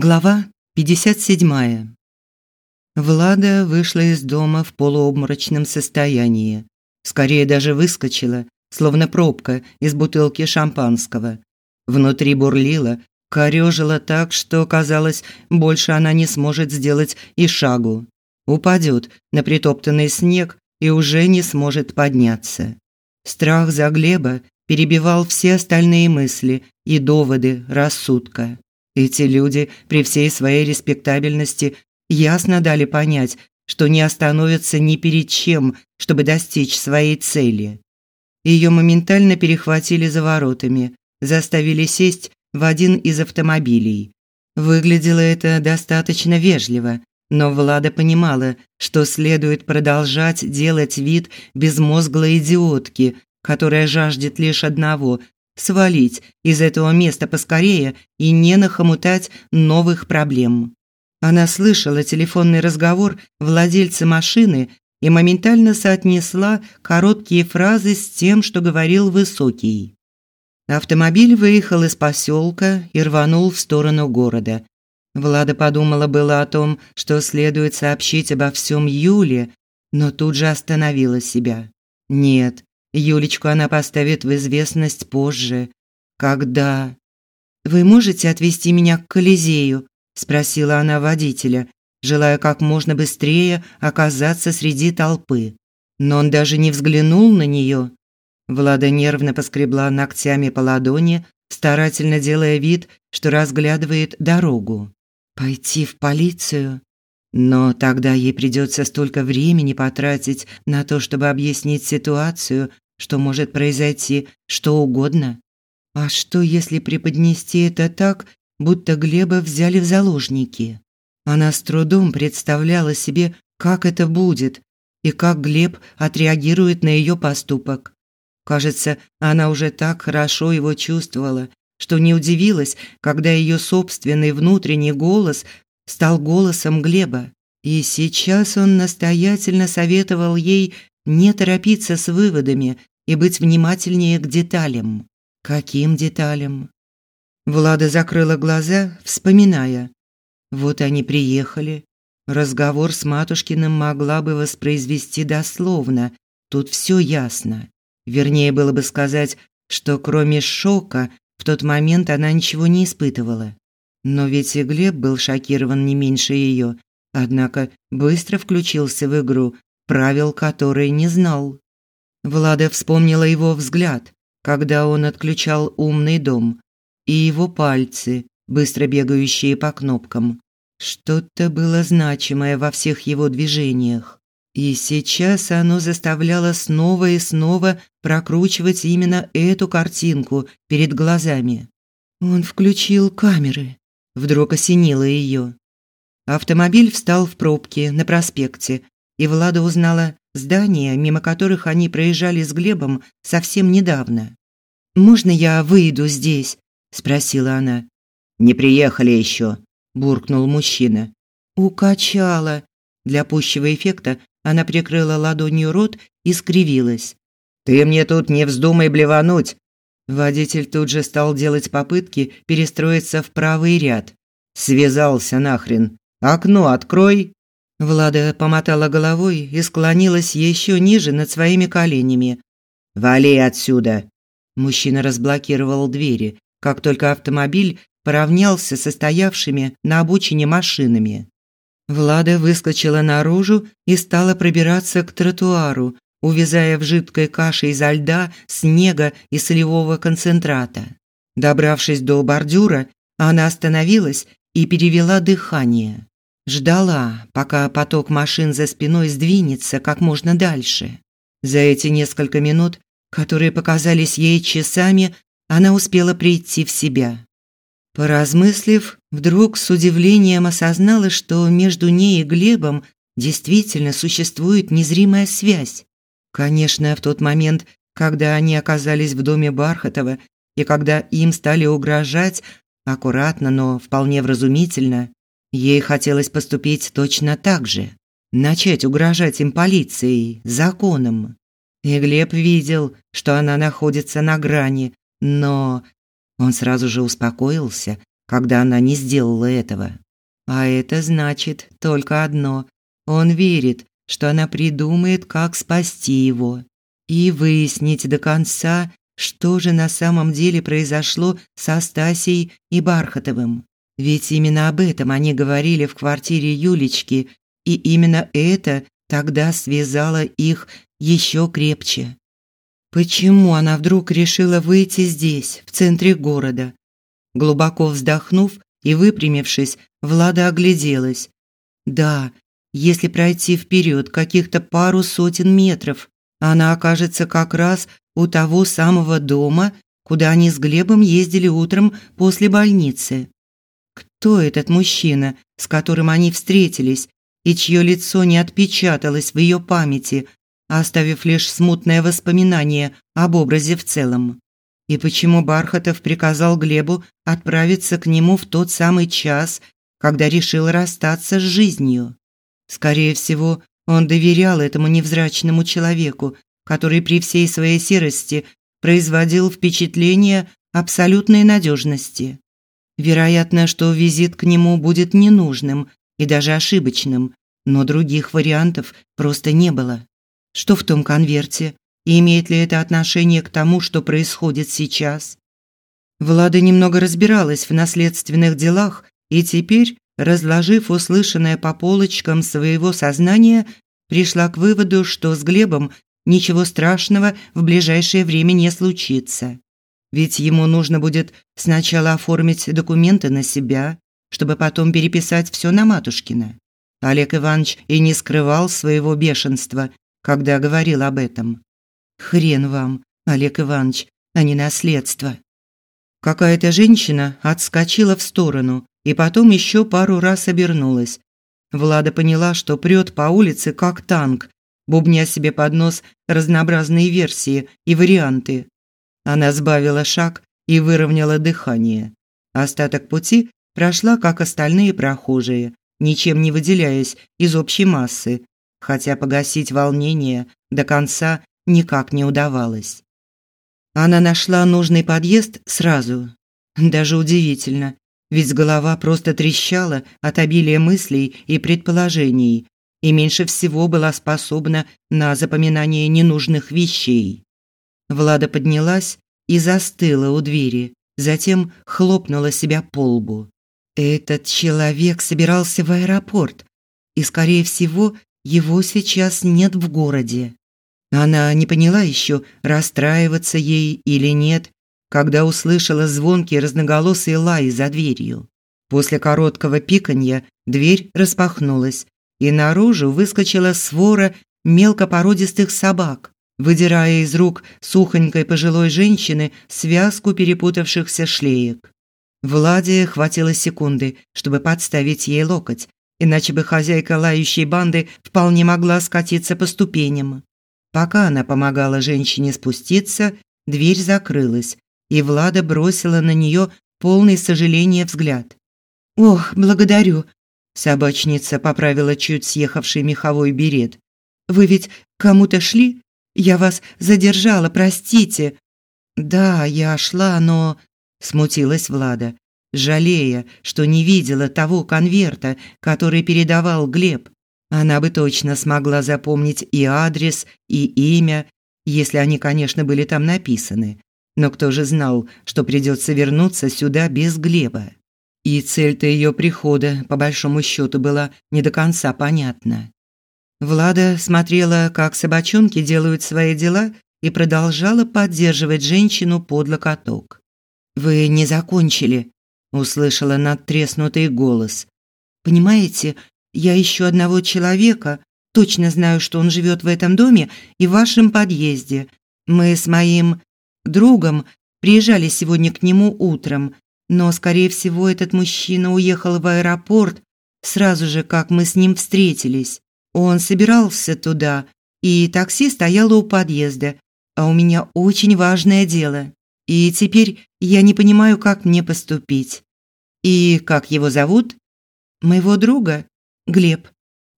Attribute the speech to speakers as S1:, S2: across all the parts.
S1: Глава 57. Влада вышла из дома в полуобморочном состоянии. Скорее даже выскочила, словно пробка из бутылки шампанского. Внутри бурлила, корёжило так, что казалось, больше она не сможет сделать и шагу. Упадет на притоптанный снег и уже не сможет подняться. Страх за Глеба перебивал все остальные мысли и доводы рассудка. Эти люди при всей своей респектабельности ясно дали понять, что не остановятся ни перед чем, чтобы достичь своей цели. Ее моментально перехватили за воротами, заставили сесть в один из автомобилей. Выглядело это достаточно вежливо, но Влада понимала, что следует продолжать делать вид безмозглой идиотки, которая жаждет лишь одного свалить из этого места поскорее и не нахомутать новых проблем. Она слышала телефонный разговор владельца машины и моментально соотнесла короткие фразы с тем, что говорил Высокий. Автомобиль выехал из поселка и рванул в сторону города. Влада подумала было о том, что следует сообщить обо всем Юле, но тут же остановила себя. Нет, Юлечку она поставит в известность позже. Когда? Вы можете отвезти меня к Колизею? спросила она водителя, желая как можно быстрее оказаться среди толпы. Но он даже не взглянул на нее. Влада нервно поскребла ногтями по ладони, старательно делая вид, что разглядывает дорогу. Пойти в полицию? Но тогда ей придется столько времени потратить на то, чтобы объяснить ситуацию, что может произойти что угодно. А что, если преподнести это так, будто Глеба взяли в заложники? Она с трудом представляла себе, как это будет и как Глеб отреагирует на ее поступок. Кажется, она уже так хорошо его чувствовала, что не удивилась, когда ее собственный внутренний голос стал голосом Глеба. И сейчас он настоятельно советовал ей не торопиться с выводами и быть внимательнее к деталям. Каким деталям? Влада закрыла глаза, вспоминая. Вот они приехали. Разговор с Матушкиным могла бы воспроизвести дословно. Тут все ясно. Вернее было бы сказать, что кроме шока в тот момент она ничего не испытывала. Но ведь и Глеб был шокирован не меньше ее, однако быстро включился в игру, правил которой не знал. Влада вспомнила его взгляд, когда он отключал умный дом, и его пальцы, быстро бегающие по кнопкам. Что-то было значимое во всех его движениях. И сейчас оно заставляло снова и снова прокручивать именно эту картинку перед глазами. Он включил камеры. Вдруг осенило ее. Автомобиль встал в пробке на проспекте, и Влада узнала здания, мимо которых они проезжали с Глебом совсем недавно. «Можно я выйду здесь?» – спросила она. «Не приехали еще», – буркнул мужчина. «Укачала». Для пущего эффекта она прикрыла ладонью рот и скривилась. «Ты мне тут не вздумай блевануть!» Водитель тут же стал делать попытки перестроиться в правый ряд. «Связался нахрен! Окно открой!» Влада помотала головой и склонилась еще ниже над своими коленями. «Вали отсюда!» Мужчина разблокировал двери, как только автомобиль поравнялся со стоявшими на обочине машинами. Влада выскочила наружу и стала пробираться к тротуару, увязая в жидкой каше изо льда, снега и солевого концентрата. Добравшись до бордюра, она остановилась и перевела дыхание. Ждала, пока поток машин за спиной сдвинется как можно дальше. За эти несколько минут, которые показались ей часами, она успела прийти в себя. Поразмыслив, вдруг с удивлением осознала, что между ней и Глебом действительно существует незримая связь. Конечно, в тот момент, когда они оказались в доме Бархатова и когда им стали угрожать, аккуратно, но вполне вразумительно, Ей хотелось поступить точно так же. Начать угрожать им полицией, законом. И Глеб видел, что она находится на грани, но он сразу же успокоился, когда она не сделала этого. А это значит только одно. Он верит, что она придумает, как спасти его и выяснить до конца, что же на самом деле произошло со Стасей и Бархатовым. Ведь именно об этом они говорили в квартире Юлечки, и именно это тогда связало их еще крепче. Почему она вдруг решила выйти здесь, в центре города? Глубоко вздохнув и выпрямившись, Влада огляделась. Да, если пройти вперед каких-то пару сотен метров, она окажется как раз у того самого дома, куда они с Глебом ездили утром после больницы. Кто этот мужчина, с которым они встретились, и чье лицо не отпечаталось в ее памяти, оставив лишь смутное воспоминание об образе в целом? И почему Бархатов приказал Глебу отправиться к нему в тот самый час, когда решил расстаться с жизнью? Скорее всего, он доверял этому невзрачному человеку, который при всей своей серости производил впечатление абсолютной надежности. Вероятно, что визит к нему будет ненужным и даже ошибочным, но других вариантов просто не было. Что в том конверте? И имеет ли это отношение к тому, что происходит сейчас? Влада немного разбиралась в наследственных делах и теперь разложив услышанное по полочкам своего сознания, пришла к выводу, что с Глебом ничего страшного в ближайшее время не случится. Ведь ему нужно будет сначала оформить документы на себя, чтобы потом переписать все на Матушкина. Олег Иванович и не скрывал своего бешенства, когда говорил об этом. Хрен вам, Олег Иванович, а не наследство. Какая-то женщина отскочила в сторону, и потом еще пару раз обернулась. Влада поняла, что прет по улице как танк, бубня себе под нос разнообразные версии и варианты. Она сбавила шаг и выровняла дыхание. Остаток пути прошла, как остальные прохожие, ничем не выделяясь из общей массы, хотя погасить волнение до конца никак не удавалось. Она нашла нужный подъезд сразу. Даже удивительно, ведь голова просто трещала от обилия мыслей и предположений, и меньше всего была способна на запоминание ненужных вещей. Влада поднялась и застыла у двери, затем хлопнула себя по лбу. Этот человек собирался в аэропорт, и, скорее всего, его сейчас нет в городе. Она не поняла еще, расстраиваться ей или нет, когда услышала звонкий разноголосый лай за дверью. После короткого пиканья дверь распахнулась, и наружу выскочила свора мелкопородистых собак, выдирая из рук сухонькой пожилой женщины связку перепутавшихся шлеек. Владе хватило секунды, чтобы подставить ей локоть, иначе бы хозяйка лающей банды вполне могла скатиться по ступеням. Пока она помогала женщине спуститься, дверь закрылась, и Влада бросила на нее полный сожаления взгляд. «Ох, благодарю!» Собачница поправила чуть съехавший меховой берет. «Вы ведь кому-то шли? Я вас задержала, простите!» «Да, я шла, но...» Смутилась Влада, жалея, что не видела того конверта, который передавал Глеб. Она бы точно смогла запомнить и адрес, и имя, если они, конечно, были там написаны. Но кто же знал, что придется вернуться сюда без Глеба? И цель-то ее прихода, по большому счету, была не до конца понятна. Влада смотрела, как собачонки делают свои дела, и продолжала поддерживать женщину под локоток. «Вы не закончили», – услышала надтреснутый голос. «Понимаете, я ищу одного человека, точно знаю, что он живет в этом доме и в вашем подъезде. Мы с моим другом приезжали сегодня к нему утром, но, скорее всего, этот мужчина уехал в аэропорт сразу же, как мы с ним встретились. Он собирался туда, и такси стояло у подъезда, а у меня очень важное дело. И теперь я не понимаю, как мне поступить. И как его зовут? Моего друга? Глеб.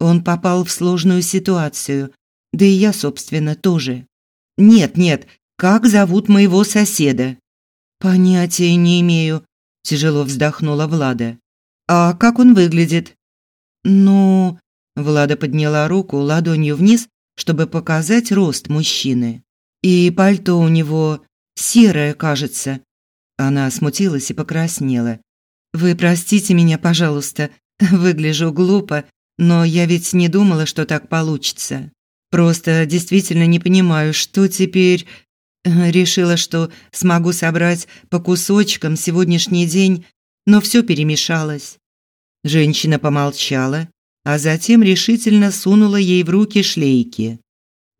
S1: Он попал в сложную ситуацию, да и я, собственно, тоже. Нет, нет, как зовут моего соседа? Понятия не имею. тяжело вздохнула Влада. А как он выглядит? Ну, Влада подняла руку ладонью вниз, чтобы показать рост мужчины. И пальто у него серое, кажется. Она смутилась и покраснела. Вы простите меня, пожалуйста. Выгляжу глупо, но я ведь не думала, что так получится. Просто действительно не понимаю, что теперь решила, что смогу собрать по кусочкам сегодняшний день, но все перемешалось. Женщина помолчала, а затем решительно сунула ей в руки шлейки.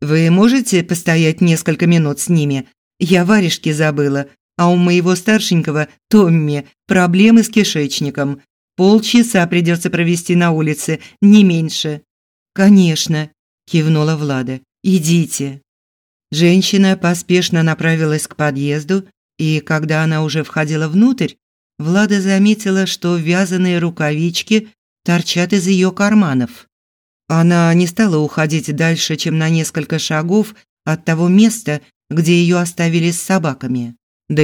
S1: Вы можете постоять несколько минут с ними? Я варежки забыла, а у моего старшенького Томми проблемы с кишечником. Полчаса придется провести на улице, не меньше. Конечно, кивнула Влада. Идите. Женщина поспешно направилась к подъезду, и когда она уже входила внутрь, Влада заметила, что вязаные рукавички торчат из ее карманов. Она не стала уходить дальше, чем на несколько шагов от того места, где ее оставили с собаками. Да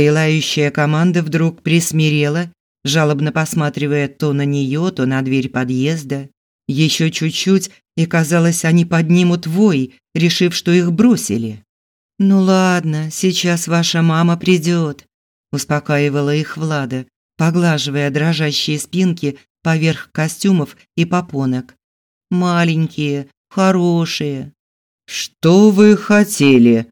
S1: команда вдруг присмирела, жалобно посматривая то на нее, то на дверь подъезда. Еще чуть-чуть, и казалось, они поднимут вой, решив, что их бросили. «Ну ладно, сейчас ваша мама придет», – успокаивала их Влада, поглаживая дрожащие спинки поверх костюмов и попонок. «Маленькие, хорошие». «Что вы хотели?»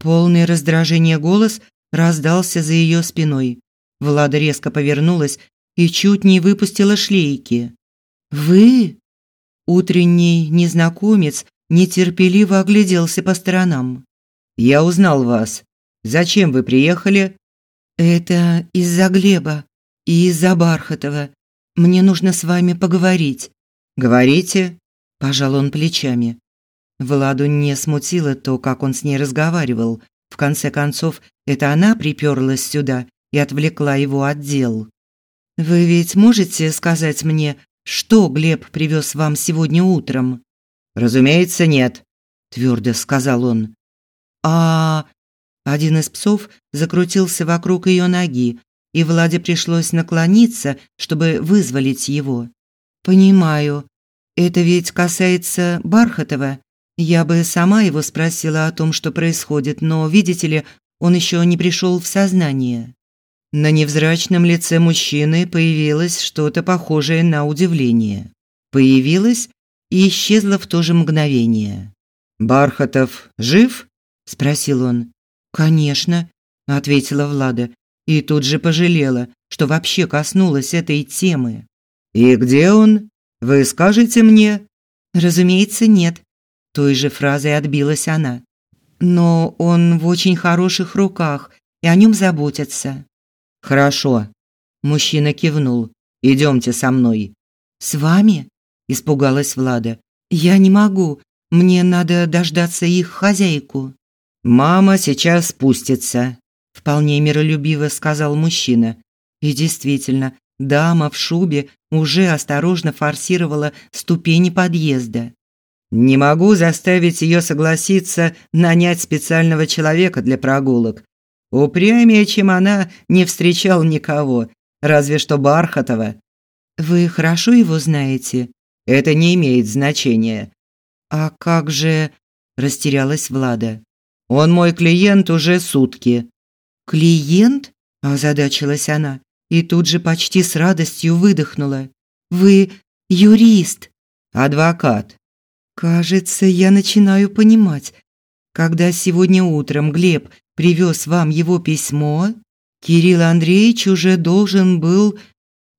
S1: Полный раздражения голос раздался за ее спиной. Влада резко повернулась и чуть не выпустила шлейки. «Вы?» Утренний незнакомец нетерпеливо огляделся по сторонам. «Я узнал вас. Зачем вы приехали?» «Это из-за Глеба и из-за Бархатова. Мне нужно с вами поговорить». «Говорите?» – пожал он плечами. Владу не смутило то, как он с ней разговаривал. В конце концов, это она приперлась сюда и отвлекла его от дел. «Вы ведь можете сказать мне, что Глеб привез вам сегодня утром?» «Разумеется, нет», – твердо сказал он. «А...» Один из псов закрутился вокруг ее ноги, и Владе пришлось наклониться, чтобы вызволить его. «Понимаю. Это ведь касается Бархатова. Я бы сама его спросила о том, что происходит, но, видите ли, он еще не пришел в сознание». На невзрачном лице мужчины появилось что-то похожее на удивление. Появилось и исчезло в то же мгновение. «Бархатов жив?» – спросил он. «Конечно», – ответила Влада и тут же пожалела, что вообще коснулась этой темы. «И где он? Вы скажете мне?» «Разумеется, нет», – той же фразой отбилась она. «Но он в очень хороших руках, и о нем заботятся». «Хорошо», – мужчина кивнул. «Идемте со мной». «С вами?» – испугалась Влада. «Я не могу. Мне надо дождаться их хозяйку». «Мама сейчас спустится», вполне миролюбиво сказал мужчина. И действительно, дама в шубе уже осторожно форсировала ступени подъезда. Не могу заставить ее согласиться нанять специального человека для прогулок. Упрямее, чем она, не встречал никого, разве что Бархатова. Вы хорошо его знаете? Это не имеет значения. А как же, растерялась Влада. Он мой клиент уже сутки. «Клиент?» – озадачилась она и тут же почти с радостью выдохнула. «Вы юрист?» «Адвокат». «Кажется, я начинаю понимать. Когда сегодня утром Глеб привез вам его письмо, Кирилл Андреевич уже должен был...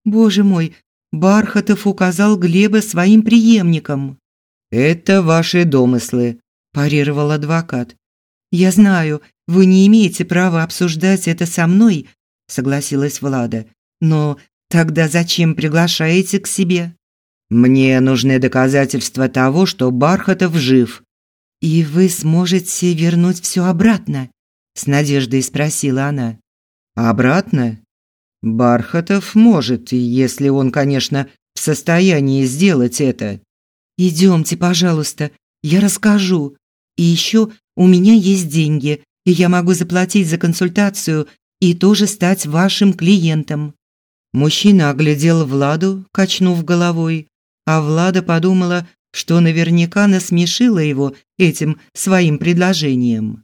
S1: Боже мой, Бархатов указал Глеба своим преемником». «Это ваши домыслы», – парировал адвокат. «Я знаю, вы не имеете права обсуждать это со мной, согласилась Влада. Но тогда зачем приглашаете к себе? Мне нужны доказательства того, что Бархатов жив. И вы сможете вернуть все обратно? с надеждой спросила она. Обратно? Бархатов может, если он, конечно, в состоянии сделать это. Идемте, пожалуйста, я расскажу. И еще у меня есть деньги, и я могу заплатить за консультацию и тоже стать вашим клиентом. Мужчина оглядел Владу, качнув головой, а Влада подумала, что наверняка насмешила его этим своим предложением.